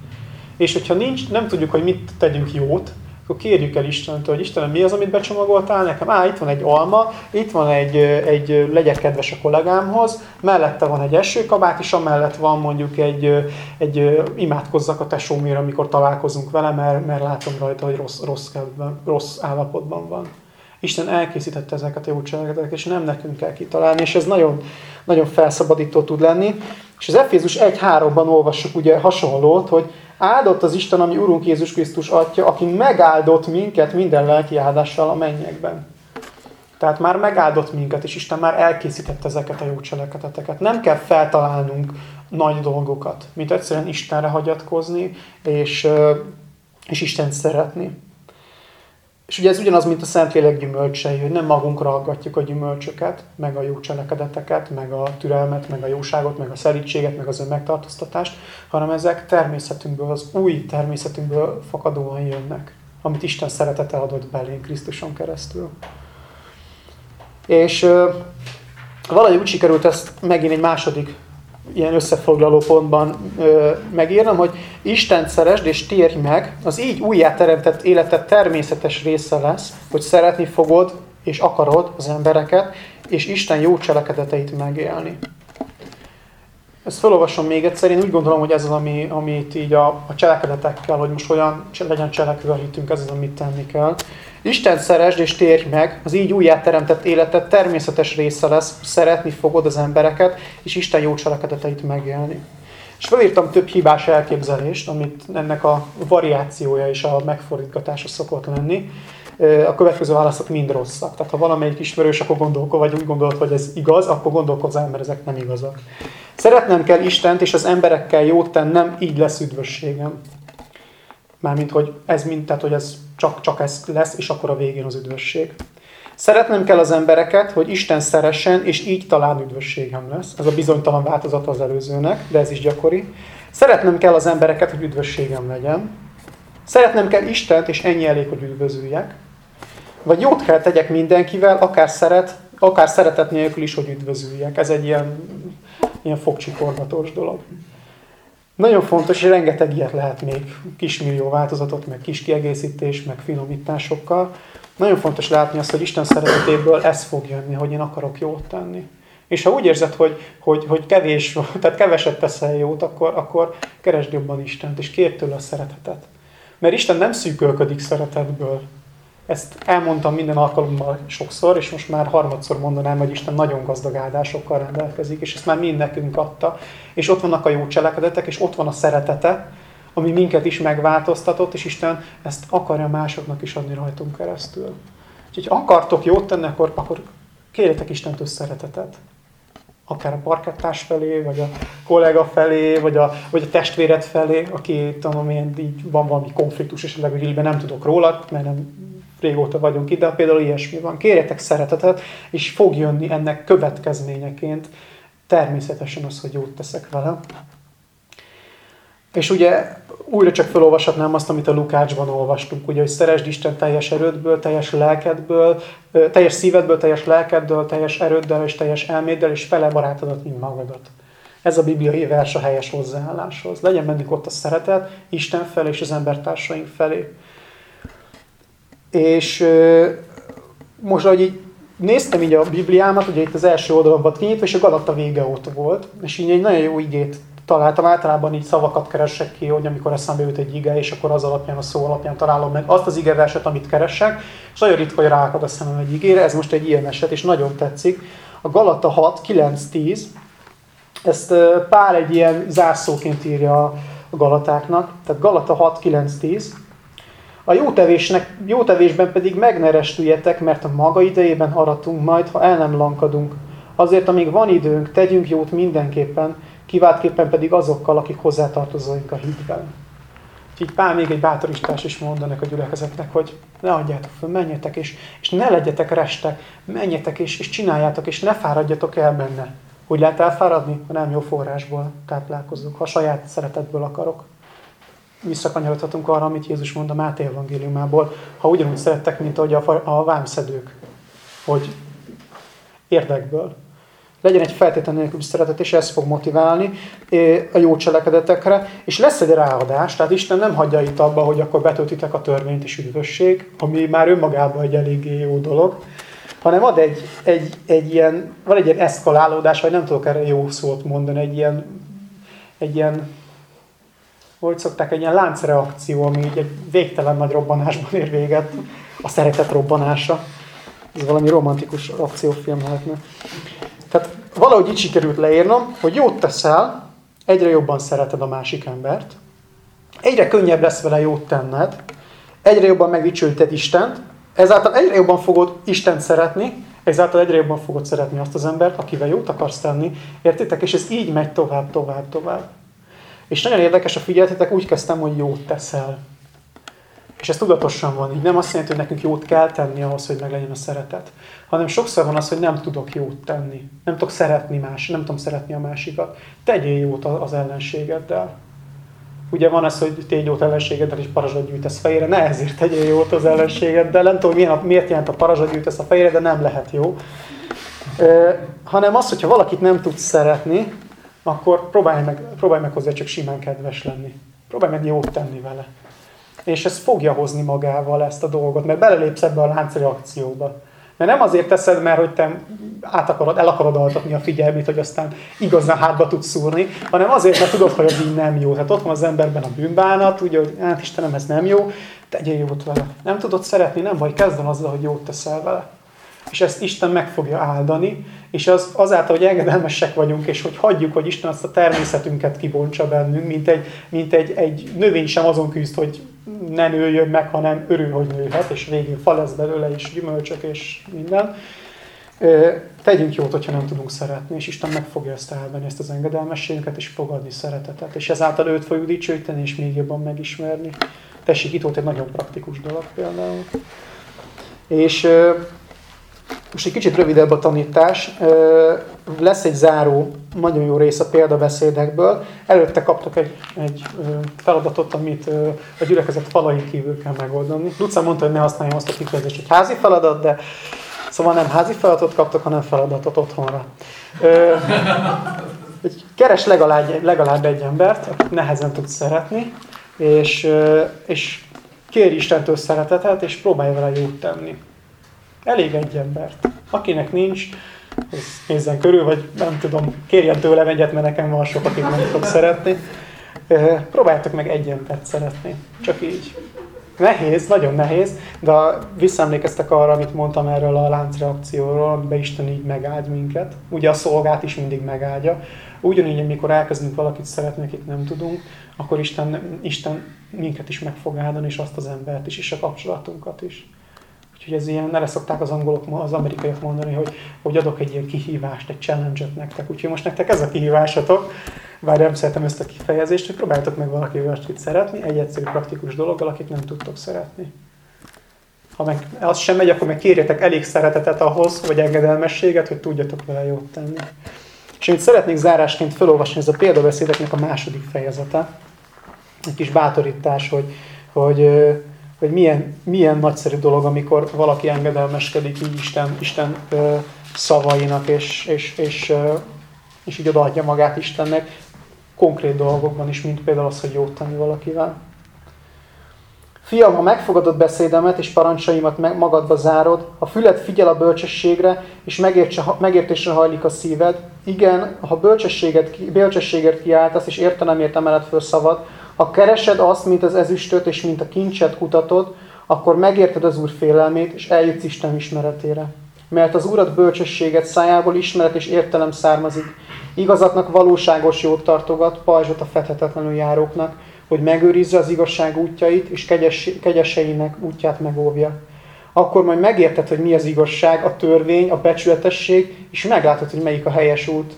És hogyha nincs, nem tudjuk, hogy mit tegyünk jót, akkor kérjük el Istentől, hogy Istenem, mi az, amit becsomagoltál nekem? Á, itt van egy alma, itt van egy, egy legyek kedves a kollégámhoz, mellette van egy esőkabát, és amellett van mondjuk egy, egy imádkozzak a tesómért, amikor találkozunk vele, mert, mert látom rajta, hogy rossz, rossz, kedven, rossz állapotban van. Isten elkészítette ezeket a jó cselekedeteket, és nem nekünk kell kitalálni, és ez nagyon, nagyon felszabadító tud lenni. És az Efézus 1.3-ban olvassuk ugye hasonlót, hogy Áldott az Isten, ami Urunk Jézus Krisztus atya, aki megáldott minket minden lelki áldással a mennyekben. Tehát már megáldott minket, és Isten már elkészített ezeket a jó cselekedeteket. Nem kell feltalálnunk nagy dolgokat, mint egyszerűen Istenre hagyatkozni, és, és Istent szeretni. És ugye ez ugyanaz, mint a Szentlélek gyümölcsei, hogy nem magunkra aggatjuk a gyümölcsöket, meg a jó cselekedeteket, meg a türelmet, meg a jóságot, meg a szerítséget, meg az önmegtartóztatást, hanem ezek természetünkből, az új természetünkből fakadóan jönnek, amit Isten szeretete adott belénk Krisztuson keresztül. És valahogy úgy sikerült ezt megint egy második ilyen összefoglaló pontban ö, megírnom, hogy Isten szeresd és térj meg, az így újjáteremtett életed természetes része lesz, hogy szeretni fogod és akarod az embereket, és Isten jó cselekedeteit megélni. Ezt felolvasom még egyszer, én úgy gondolom, hogy ez az, ami, amit így a, a cselekedetekkel, hogy most olyan legyen cselekvő a hitünk, ez az, amit tenni kell. Isten szeresd és térj meg, az így újjáteremtett életed természetes része lesz, szeretni fogod az embereket, és Isten jó cselekedeteit megélni. És felírtam több hibás elképzelést, amit ennek a variációja és a megfordítgatása szokott lenni. A következő válaszok mind rosszak. Tehát ha valamelyik ismerős, akkor gondolkod, vagy úgy gondolod, hogy ez igaz, akkor gondolkodz el, mert ezek nem igazak. Szeretnem kell Istent, és az emberekkel jót tennem, így lesz üdvösségem. Mármint, hogy ez mind, tehát, hogy ez csak, csak ez lesz, és akkor a végén az üdvösség. Szeretnem kell az embereket, hogy Isten szeressen, és így talán üdvösségem lesz. Ez a bizonytalan változat az előzőnek, de ez is gyakori. Szeretnem kell az embereket, hogy üdvösségem legyen. Szeretnem kell Istent, és ennyi elég, hogy üdvözüljek. Vagy jót kell tegyek mindenkivel, akár, szeret, akár szeretet nélkül is, hogy üdvözüljek. Ez egy ilyen, ilyen fogcsikorgatós dolog. Nagyon fontos, és rengeteg ilyet lehet még kismillió változatot, meg kis kiegészítés, meg finomításokkal. Nagyon fontos látni azt, hogy Isten szeretetéből ez fog jönni, hogy én akarok jót tenni. És ha úgy érzed, hogy, hogy, hogy kevés, tehát keveset teszel jót, akkor, akkor keresd jobban Istent, és kérd tőle a szeretetet. Mert Isten nem szűkölködik szeretetből. Ezt elmondtam minden alkalommal sokszor, és most már harmadszor mondanám, hogy Isten nagyon gazdag áldásokkal rendelkezik, és ezt már mind nekünk adta. És ott vannak a jó cselekedetek, és ott van a szeretete, ami minket is megváltoztatott, és Isten ezt akarja másoknak is adni rajtunk keresztül. Úgyhogy akartok jót tenni, akkor, akkor kérjetek Istentől szeretetet. Akár a parkettás felé, vagy a kollega felé, vagy a, vagy a testvéred felé, aki tudom így van valami konfliktus, és legalább nem tudok róla, mert nem régóta vagyunk itt, de például ilyesmi van. Kérjetek szeretetet, és fog jönni ennek következményeként természetesen az, hogy jót teszek vele. És ugye újra csak felolvashatnám azt, amit a Lukácsban olvastunk, ugye, hogy szeresd Isten teljes erődből, teljes lelkedből, teljes szívedből, teljes lelkedből, teljes erőddel és teljes elméddel, és fele barátodat, mint magadat. Ez a bibliai vers a helyes hozzáálláshoz. Legyen bennük ott a szeretet Isten felé és az embertársaink felé. És most, ahogy így néztem így a Bibliámat, ugye itt az első oldalon volt kinyitva, és a Galata vége ott volt, és így egy nagyon jó igét találtam, általában így szavakat keresek ki, hogy amikor eszembe jut egy ige, és akkor az alapján, a szó alapján találom meg azt az igeverset, amit keresek, és nagyon ritka, hogy ráakad a szemem egy igére, ez most egy ilyen eset, és nagyon tetszik. A Galata 6, 9, 10, ezt Pál egy ilyen zászóként írja a Galatáknak, tehát Galata 6, 9, 10, a jó, tevésnek, jó tevésben pedig megnerestüljetek, mert a maga idejében aratunk majd, ha el nem lankadunk. Azért, amíg van időnk, tegyünk jót mindenképpen, kiváltképpen pedig azokkal, akik hozzátartozóink a hitben. Így Pál még egy bátorítás is mondanak a gyülekezetnek, hogy ne adjátok fel, menjetek, és, és ne legyetek restek, menjetek, és, és csináljátok, és ne fáradjatok el benne. Hogy lehet elfáradni? Ha nem jó forrásból táplálkozunk, ha saját szeretetből akarok visszakanyarodhatunk arra, amit Jézus mond a Máté evangéliumából, ha ugyanúgy szerettek, mint ahogy a, a vámszedők, hogy érdekből. Legyen egy feltétlen nélkül szeretet, és ez fog motiválni a jó cselekedetekre, és lesz egy ráadás, tehát Isten nem hagyja itt abba, hogy akkor betöltitek a törvényt és üdvösség, ami már önmagában egy eléggé jó dolog, hanem ad egy, egy, egy ilyen, van egy ilyen eszkalálódás, vagy nem tudok erre jó szót mondani, egy ilyen, egy ilyen hogy szokták, egy ilyen láncreakció, ami egy végtelen nagy robbanásban ér véget, a szeretet robbanása. Ez valami romantikus akciófilm lehetne. Tehát valahogy így sikerült leírnom, hogy jót teszel, egyre jobban szereted a másik embert, egyre könnyebb lesz vele jót tenned, egyre jobban megdicsőíted Istent, ezáltal egyre jobban fogod Istent szeretni, ezáltal egyre jobban fogod szeretni azt az embert, akivel jót akarsz tenni. Értitek? És ez így megy tovább, tovább, tovább. És nagyon érdekes, a figyeltetek, úgy kezdtem, hogy jót teszel. És ez tudatosan van. Így nem azt jelenti, hogy nekünk jót kell tenni ahhoz, hogy meglegyen a szeretet. Hanem sokszor van az, hogy nem tudok jót tenni. Nem tudok szeretni más, nem tudom szeretni a másikat. Tegyél jót az ellenségeddel. Ugye van ez, hogy tégy jót ellenségeddel, és parazsat gyűjtesz fejére. Ne ezért tegyél jót az ellenségeddel. Nem tudom, milyen, miért jelent a parazsat gyűjtesz a fejére, de nem lehet jó. E, hanem az, hogyha valakit nem tudsz szeretni, akkor próbálj meg, próbálj meg hozzá csak simán kedves lenni. Próbálj meg jót tenni vele. És ez fogja hozni magával ezt a dolgot, mert belelépsz ebbe a láncreakcióba. Mert nem azért teszed, mert hogy te át akarod, el akarod altatni a figyelmét, hogy aztán igazán hátba tudsz szúrni, hanem azért, mert tudod, hogy ez így nem jó. Tehát ott van az emberben a bűnbánat, ugye, hogy hát Istenem, ez nem jó, tegyél jót vele. Nem tudod szeretni, nem vagy, kezdem azzal, hogy jót teszel vele és ezt Isten meg fogja áldani, és az, azáltal, hogy engedelmesek vagyunk, és hogy hagyjuk, hogy Isten azt a természetünket kibontsa bennünk, mint egy, mint egy, egy növény sem azon küzd, hogy ne nőjön meg, hanem örül, hogy nőhet, és végén fa lesz belőle, és gyümölcsök, és minden. Tegyünk jót, hogyha nem tudunk szeretni, és Isten meg fogja ezt áldani, ezt az engedelmességünket, és fogadni szeretetet. És ezáltal őt fogjuk dicsőíteni, és még jobban megismerni. Tessék, itt volt egy nagyon praktikus dolog például. És most egy kicsit rövidebb a tanítás. Lesz egy záró, nagyon jó rész a példabeszédekből. Előtte kaptak egy, egy feladatot, amit a gyülekezet falai kívül kell megoldani. Luca mondta, hogy ne használjam azt a kifejezést, hogy házi feladat, de szóval nem házi feladatot kaptak, hanem feladatot otthonra. Keres legalább, legalább egy embert, nehezen tudsz szeretni, és, és kér Istentől szeretetet, és próbálj vele jót tenni. Elég egy embert. Akinek nincs, az nézzen körül, vagy nem tudom, kérjen tőlem egyet, mert nekem van sok, akit nem tudok szeretni. Próbáljátok meg egy embert szeretni. Csak így. Nehéz, nagyon nehéz, de visszaemlékeztek arra, amit mondtam erről a láncreakcióról, amiben Isten így megáld minket. Ugye a szolgát is mindig megáldja. Ugyanígy, amikor elkezdünk valakit szeretni, akit nem tudunk, akkor Isten, Isten minket is meg fog áldani, és azt az embert is, és a kapcsolatunkat is. Úgyhogy ez ilyen, erre szokták az angolok, az amerikaiak mondani, hogy, hogy adok egy ilyen kihívást, egy challenge-et nektek. Úgyhogy most nektek ez a kihívásatok, bár nem szeretem ezt a kifejezést, hogy próbáljátok meg valakivel akit szeretni, egy egyszerű praktikus dologgal, akit nem tudtok szeretni. Ha meg az sem megy, akkor meg kérjetek elég szeretetet ahhoz, vagy engedelmességet, hogy tudjatok vele jót tenni. És amit szeretnék zárásként felolvasni, ez a példabeszédeknek a második fejezete. Egy kis bátorítás, hogy, hogy, hogy milyen, milyen nagyszerű dolog, amikor valaki engedelmeskedik így Isten, Isten szavainak, és, és, és, és így odaadja magát Istennek konkrét dolgokban is, mint például az, hogy jót tenni valakivel. Fiam, ha megfogadod beszédemet és parancsaimat magadba zárod, ha füled figyel a bölcsességre, és megértésre hajlik a szíved, igen, ha bölcsességet, bölcsességet kiáltasz, és értelemért emeled föl szavad, ha keresed azt, mint az ezüstöt, és mint a kincset kutatod, akkor megérted az Úr félelmét, és eljutsz Isten ismeretére. Mert az Urat bölcsességet szájából ismeret és értelem származik. Igazatnak valóságos jót tartogat, pajzsot a fethetetlenül járóknak, hogy megőrizze az igazság útjait, és kegyes, kegyeseinek útját megóvja. Akkor majd megérted, hogy mi az igazság, a törvény, a becsületesség, és meglátod, hogy melyik a helyes út.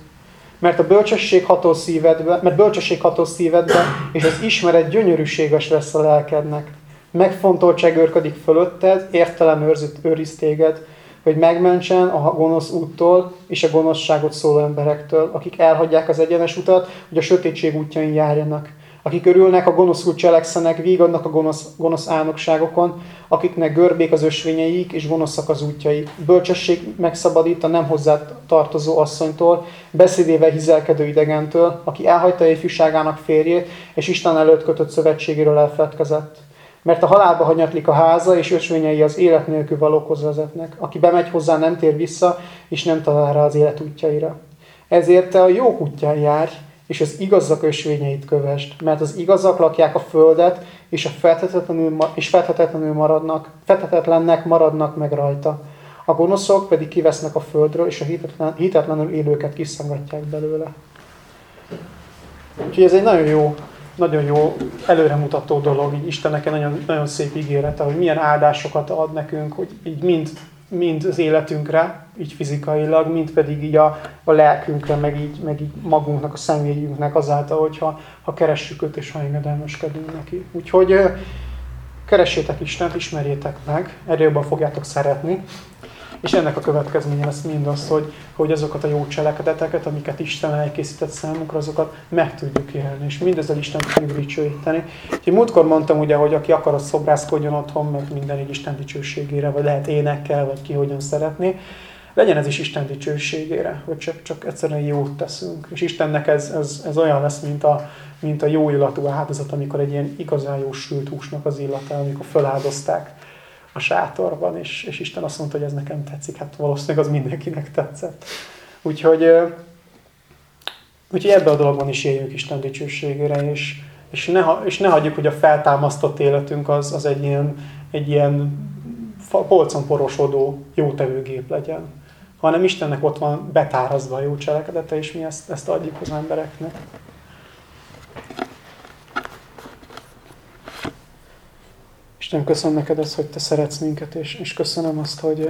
Mert a bölcsesség hatol szívedbe, mert bölcsesség hatol szívedbe, és az ismeret gyönyörűséges lesz a lelkednek. Megfontoltság őrködik fölötted, értelem őrzít, őriz téged, hogy megmentsen a gonosz úttól és a gonoszságot szóló emberektől, akik elhagyják az egyenes utat, hogy a sötétség útjain járjanak akik örülnek, a gonoszul cselekszenek, vígadnak a gonosz, gonosz álnokságokon, akiknek görbék az ösvényeik, és gonoszak az útjaik. Bölcsesség megszabadít a nem hozzá tartozó asszonytól, beszédével hizelkedő idegentől, aki elhagyta ifjúságának férjét, és Isten előtt kötött szövetségéről elfeledkezett. Mert a halálba hanyatlik a háza, és ösvényei az élet nélkül valókhoz vezetnek. Aki bemegy hozzá, nem tér vissza, és nem talál rá az élet útjaira. Ezért te a jó útján járj, és az igazak ösvényeit kövest, mert az igazak lakják a földet, és a fethetetlenül, és fethetetlenül maradnak, fethetetlennek maradnak meg rajta. A gonoszok pedig kivesznek a földről, és a hitetlen, hitetlenül élőket kiszangatják belőle. Úgyhogy ez egy nagyon jó, nagyon jó előremutató dolog, így Istennek egy nagyon, nagyon szép ígérete, hogy milyen áldásokat ad nekünk, hogy így mind mind az életünkre, így fizikailag, mind pedig így a, a lelkünkre, meg így, meg így magunknak, a személyünknek azáltal, hogyha ha keressük őt és ha engedelmeskedünk neki. Úgyhogy keressétek Istent, ismerjétek meg, erre jobban fogjátok szeretni. És ennek a következménye lesz mindaz, hogy, hogy azokat a jó cselekedeteket, amiket Isten elkészített számunkra, azokat meg tudjuk élni, és mindezzel Isten tudjuk dicsőíteni. Úgyhogy múltkor mondtam ugye, hogy aki akar, az szobrászkodjon otthon, meg minden egy Isten dicsőségére, vagy lehet énekkel, vagy ki hogyan szeretné. Legyen ez is Isten dicsőségére, hogy csak, csak egyszerűen jót teszünk. És Istennek ez, ez, ez olyan lesz, mint a, mint a jó illatú áldozat, amikor egy ilyen igazán jó sült húsnak az illata, amikor feláldozták a sátorban, és, és Isten azt mondta, hogy ez nekem tetszik, hát valószínűleg az mindenkinek tetszett. Úgyhogy, úgyhogy ebben a dologban is éljünk Isten dicsőségére, és, és, ne, és ne hagyjuk, hogy a feltámasztott életünk az, az egy ilyen, egy ilyen polcon porosodó jótevőgép legyen, hanem Istennek ott van betárazva a jó cselekedete, és mi ezt, ezt adjuk az embereknek. Isten, köszönöm neked azt, hogy te szeretsz minket, és, és köszönöm azt, hogy,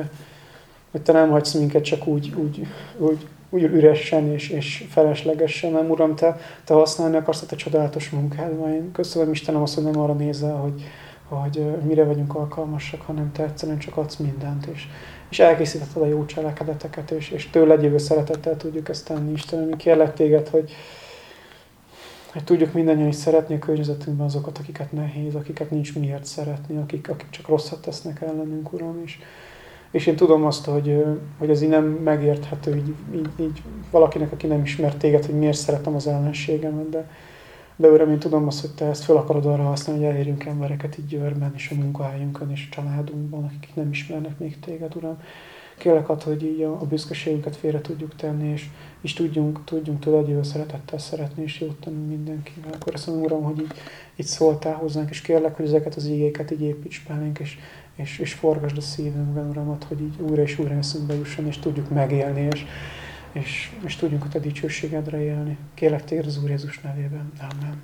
hogy te nem hagysz minket csak úgy, úgy, úgy, úgy üresen és, és feleslegesen, nem Uram, te, te használni akarsz a te csodálatos munkádban. Én köszönöm Istenem azt, hogy nem arra nézel, hogy, hogy mire vagyunk alkalmasak, hanem te egyszerűen csak adsz mindent, és, és elkészítetted a jó cselekedeteket, és, és tőled jövő szeretettel tudjuk ezt tenni. Istenem, kérlek téged, hogy, hogy tudjuk mindannyian is szeretni a környezetünkben azokat, akiket nehéz, akiket nincs miért szeretni, akik, akik csak rosszat tesznek ellenünk, Uram. És, és én tudom azt, hogy, hogy ez így nem megérthető így, így, így valakinek, aki nem ismer téged, hogy miért szeretem az ellenségemet, de, de Uram, én tudom azt, hogy Te ezt fel akarod arra használni, hogy elérjünk embereket így győrben, és a munkahelyünkön, és a családunkban, akik nem ismernek még Téged, Uram. Kérlek ad, hogy így a, a büszkeségünket félre tudjuk tenni, és, és tudjunk, tudjunk tőled jövő szeretettel szeretni, és jót tenni mindenkivel. Akkor mondom, Uram, hogy így, így szóltál hozzánk, és kérlek, hogy ezeket az igéket így építs belénk, és, és, és forgasd a szívünkben, Uramat, hogy így újra és újra eszünkbe jusson, és tudjuk megélni, és, és, és tudjunk a te dicsőségedre élni. Kérlek téged az Úr Jézus nevében. Amen.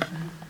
Amen.